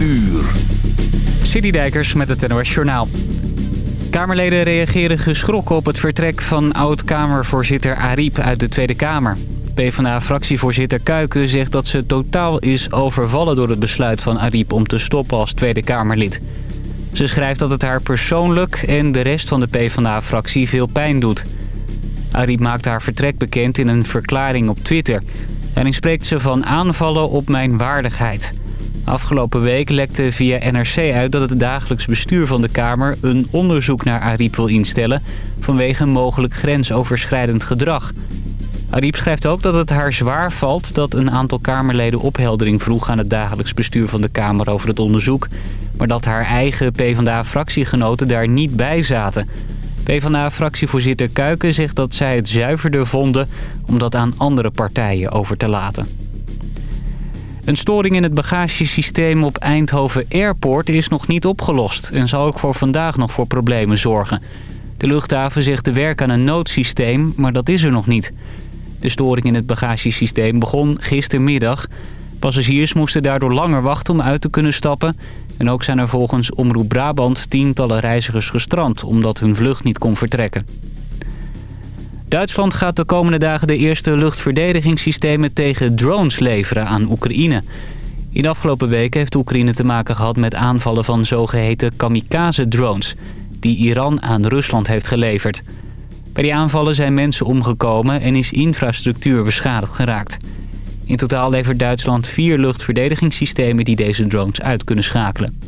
uur. Citydijkers met het NOS Journaal. Kamerleden reageren geschrokken op het vertrek van oud-Kamervoorzitter Ariep uit de Tweede Kamer. PvdA-fractievoorzitter Kuiken zegt dat ze totaal is overvallen door het besluit van Ariep om te stoppen als Tweede Kamerlid. Ze schrijft dat het haar persoonlijk en de rest van de PvdA-fractie veel pijn doet. Ariep maakt haar vertrek bekend in een verklaring op Twitter. En spreekt ze van aanvallen op mijn waardigheid. Afgelopen week lekte via NRC uit dat het dagelijks bestuur van de Kamer... een onderzoek naar Ariep wil instellen... vanwege mogelijk grensoverschrijdend gedrag. Ariep schrijft ook dat het haar zwaar valt dat een aantal Kamerleden opheldering vroeg... aan het dagelijks bestuur van de Kamer over het onderzoek... maar dat haar eigen PvdA-fractiegenoten daar niet bij zaten... PvdA-fractievoorzitter Kuiken zegt dat zij het zuiverder vonden om dat aan andere partijen over te laten. Een storing in het bagagesysteem op Eindhoven Airport is nog niet opgelost... en zal ook voor vandaag nog voor problemen zorgen. De luchthaven zegt te werken aan een noodsysteem, maar dat is er nog niet. De storing in het bagagesysteem begon gistermiddag. Passagiers moesten daardoor langer wachten om uit te kunnen stappen... En ook zijn er volgens Omroep Brabant tientallen reizigers gestrand... omdat hun vlucht niet kon vertrekken. Duitsland gaat de komende dagen de eerste luchtverdedigingssystemen tegen drones leveren aan Oekraïne. In de afgelopen weken heeft Oekraïne te maken gehad met aanvallen van zogeheten kamikaze-drones... die Iran aan Rusland heeft geleverd. Bij die aanvallen zijn mensen omgekomen en is infrastructuur beschadigd geraakt. In totaal levert Duitsland vier luchtverdedigingssystemen die deze drones uit kunnen schakelen.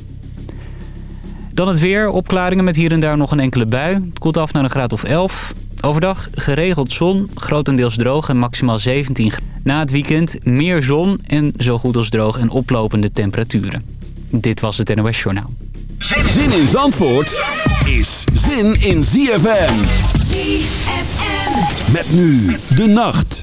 Dan het weer. Opklaringen met hier en daar nog een enkele bui. Het koelt af naar een graad of 11. Overdag geregeld zon, grotendeels droog en maximaal 17 Na het weekend meer zon en zo goed als droog en oplopende temperaturen. Dit was het NOS Journaal. Zin in Zandvoort is zin in ZFM. ZFM. Met nu de nacht.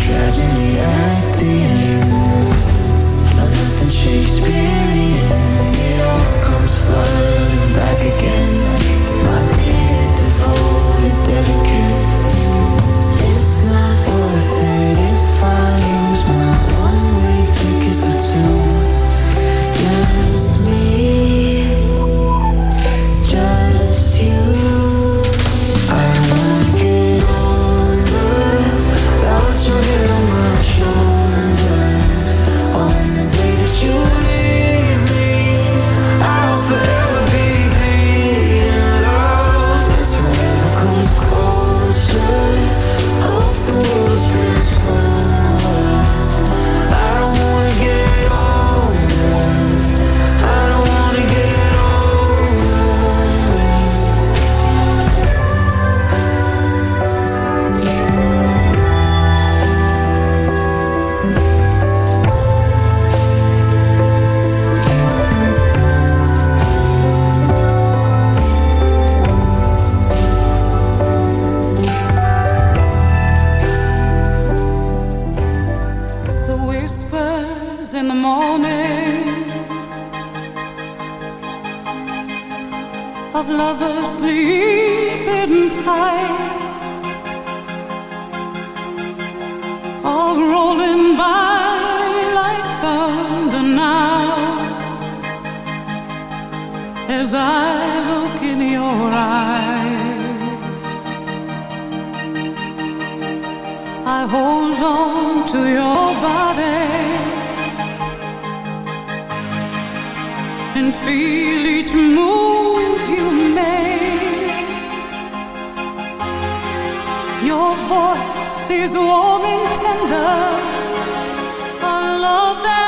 tragedy at the end can feel each move you make. Your voice is warm and tender. I love that.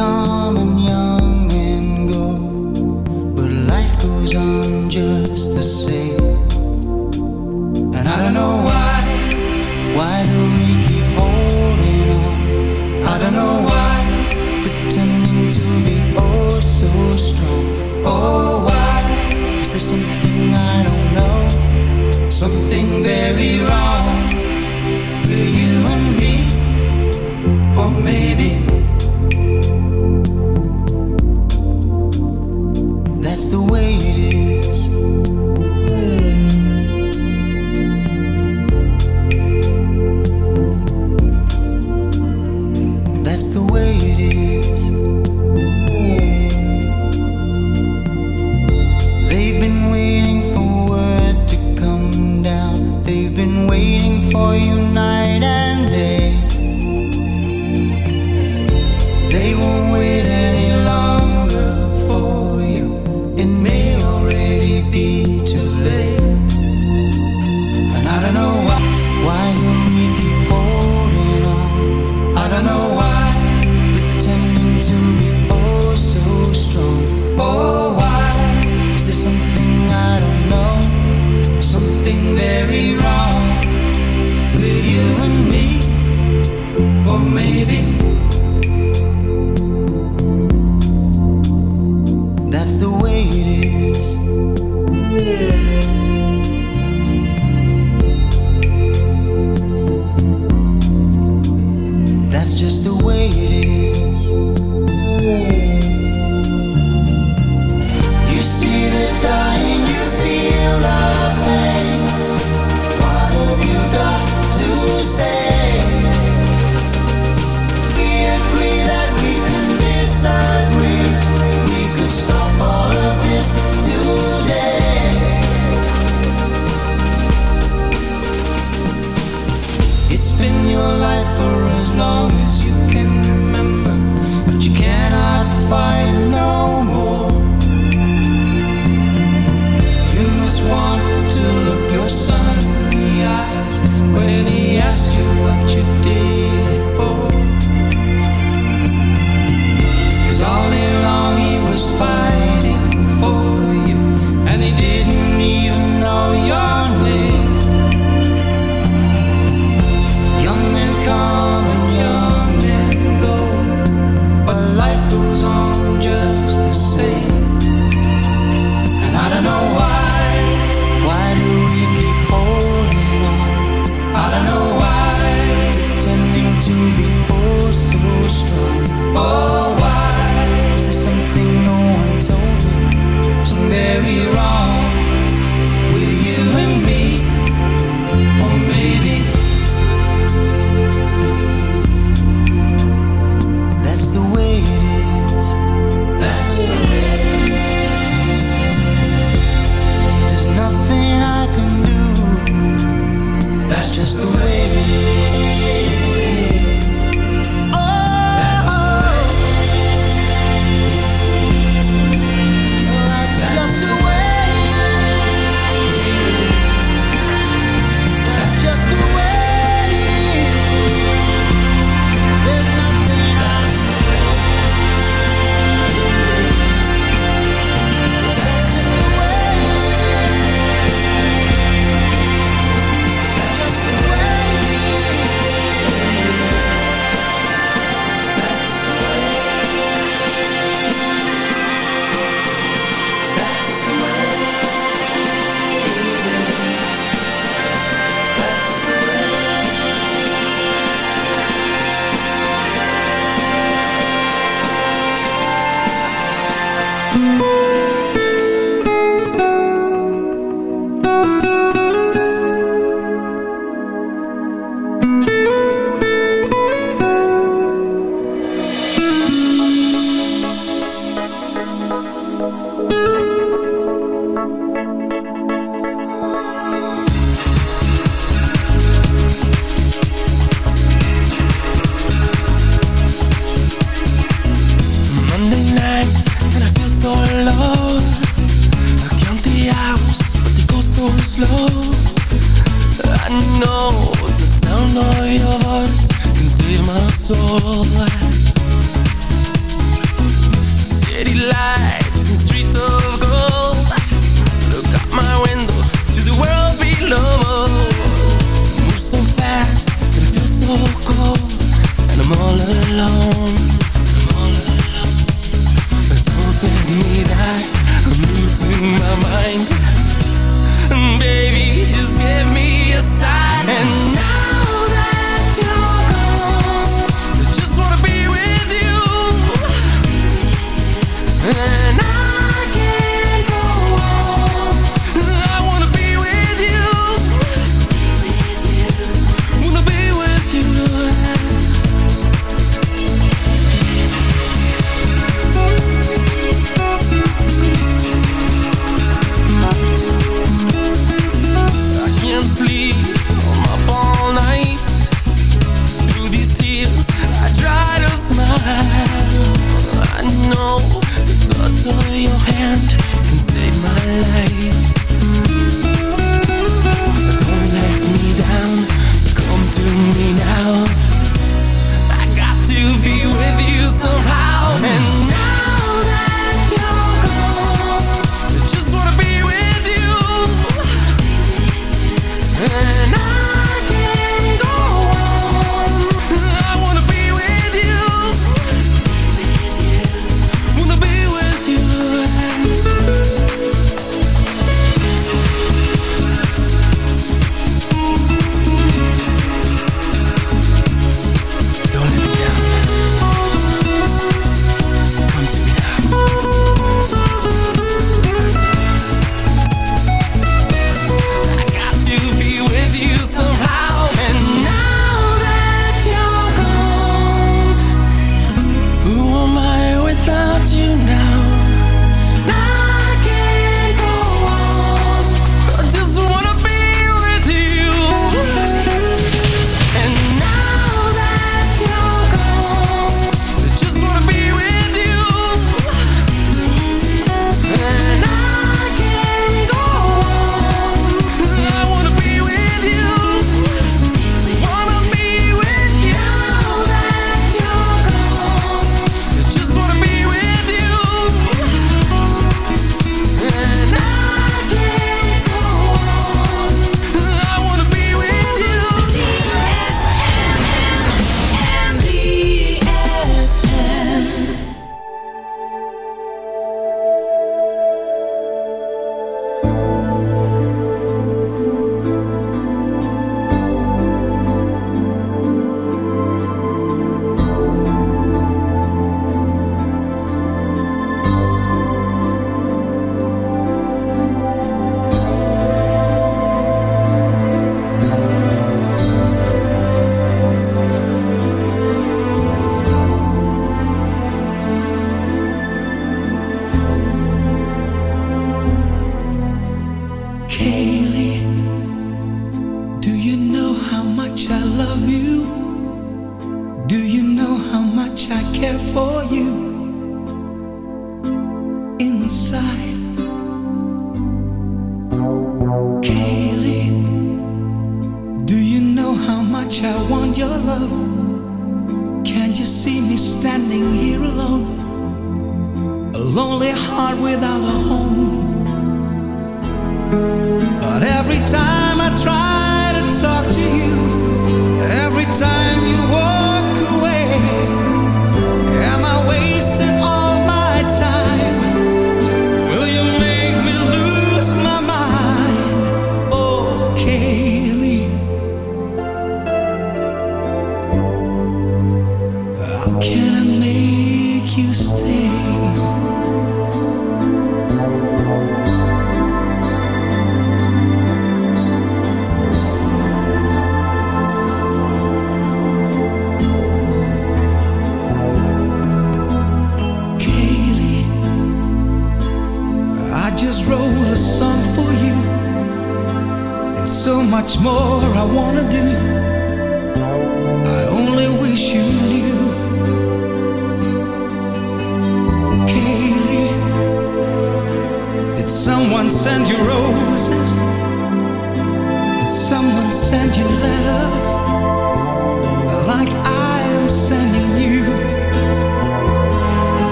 Come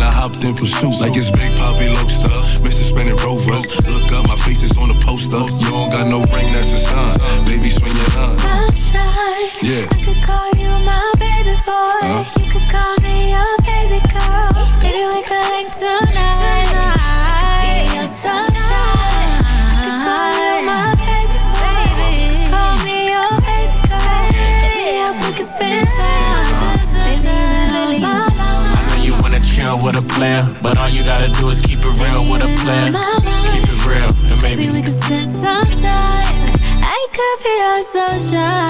and I hopped in pursuit. Like it's Big Poppy Lobster. Mr. Spinning Rovers. Look up, my face is on the poster. You don't got no ring, that's a sign. Baby, swing your line. Sunshine. Yeah. I could call you my baby boy. You could with a player, but all you gotta do is keep it real with a player. Keep it real, and maybe Maybe we could spend some time. I could be your sunshine.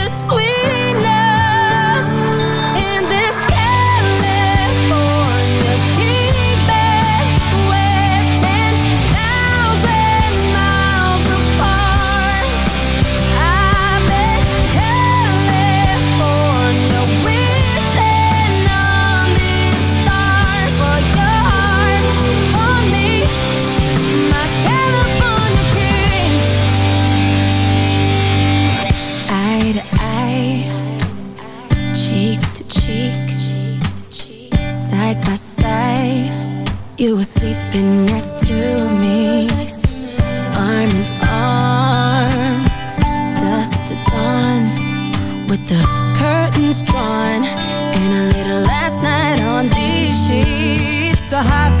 next to me Arm in arm to dawn With the curtains drawn And a little last night on these sheets So hot.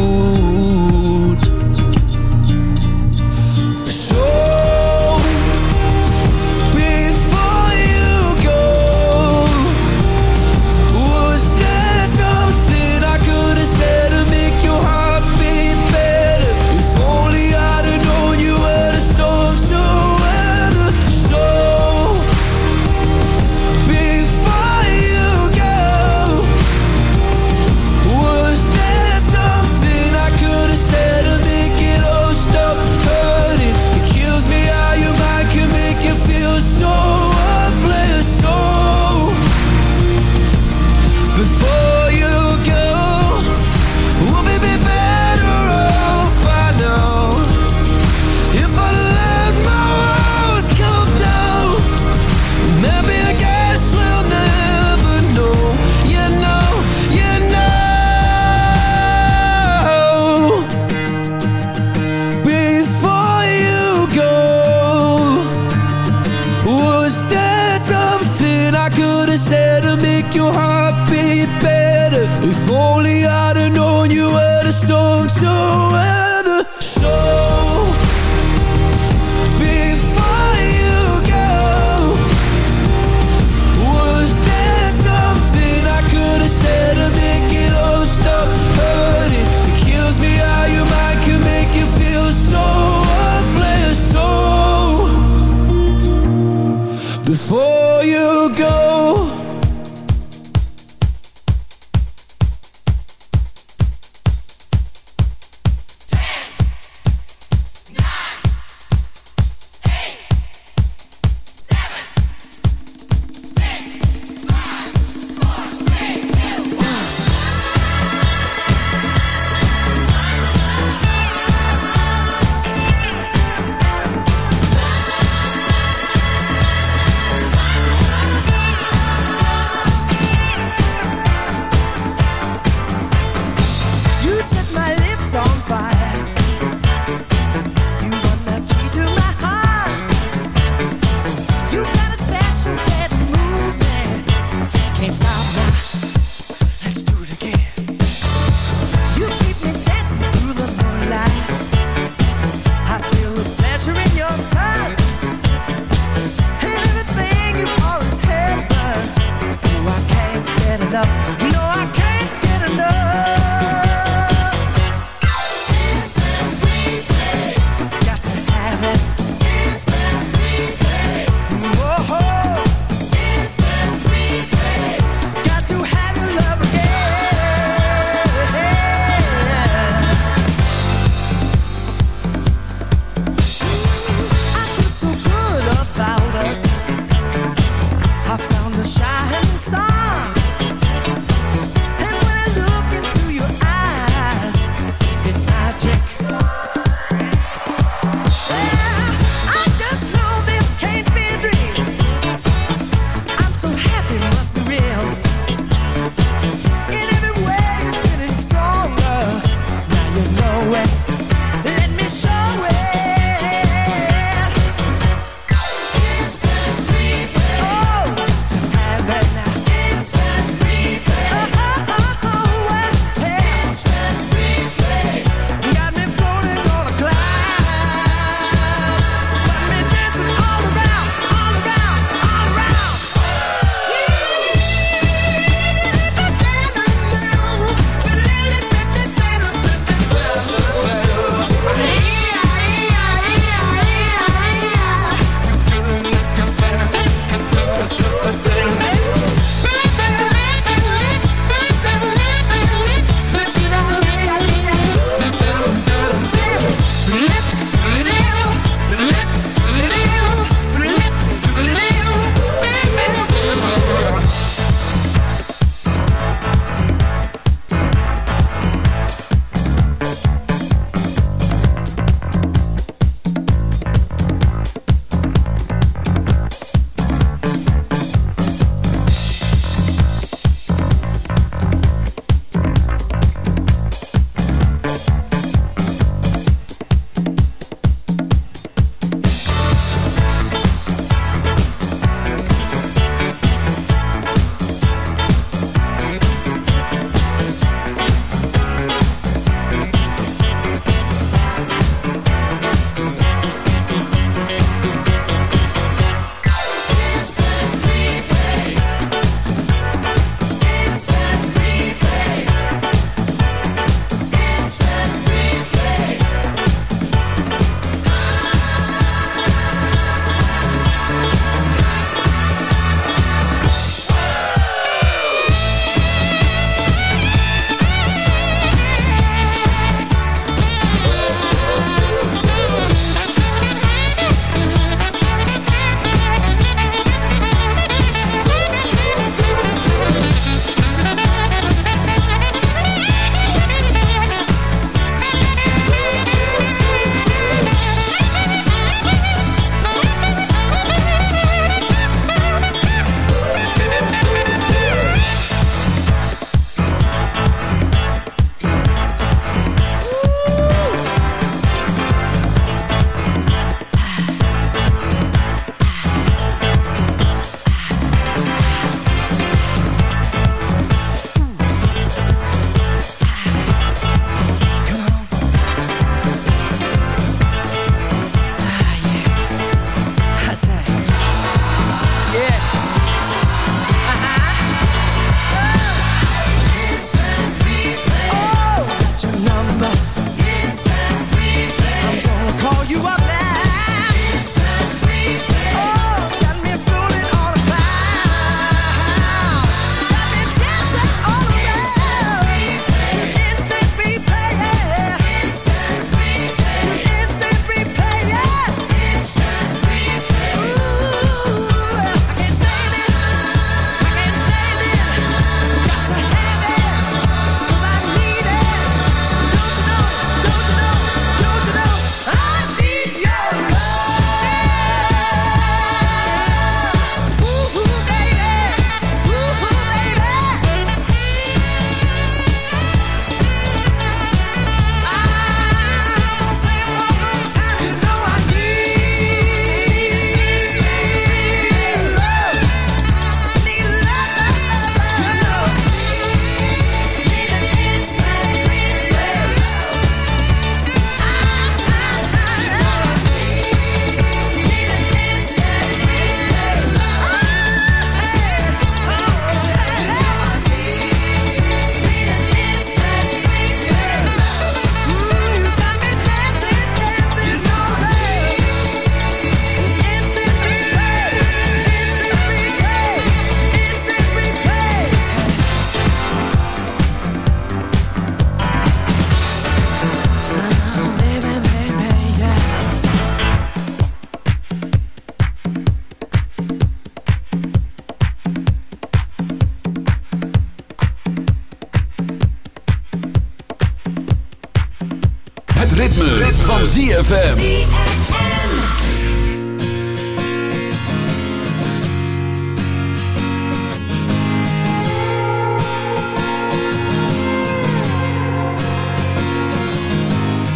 ZFM.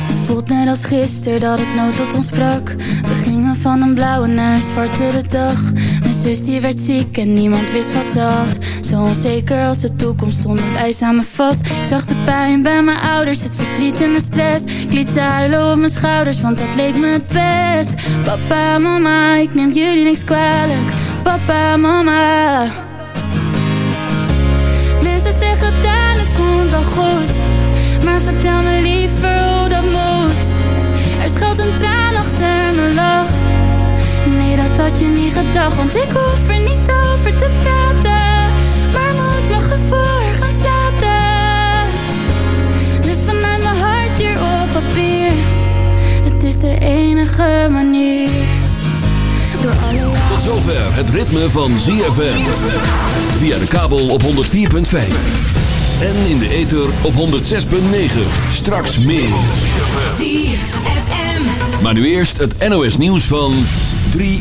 Het voelt net als gisteren dat het noodlot ons sprak. We gingen van een blauwe naar een zwartere dag. Mijn zus werd ziek en niemand wist wat ze had. Onzeker als de toekomst stonden wij samen vast. Ik zag de pijn bij mijn ouders, het verdriet en de stress. Ik liet ze huilen op mijn schouders, want dat leek me het best. Papa, mama, ik neem jullie niks kwalijk. Papa, mama. Mensen zeggen dan, het komt wel goed. Maar vertel me liever hoe dat moet. Er schuilt een traan achter mijn lach. Nee, dat had je niet gedacht, want ik hoef er niet over te praten. Is de enige manier. Door alle Tot zover het ritme van ZFM. Via de kabel op 104.5. En in de ether op 106.9. Straks meer. Maar nu eerst het NOS nieuws van 3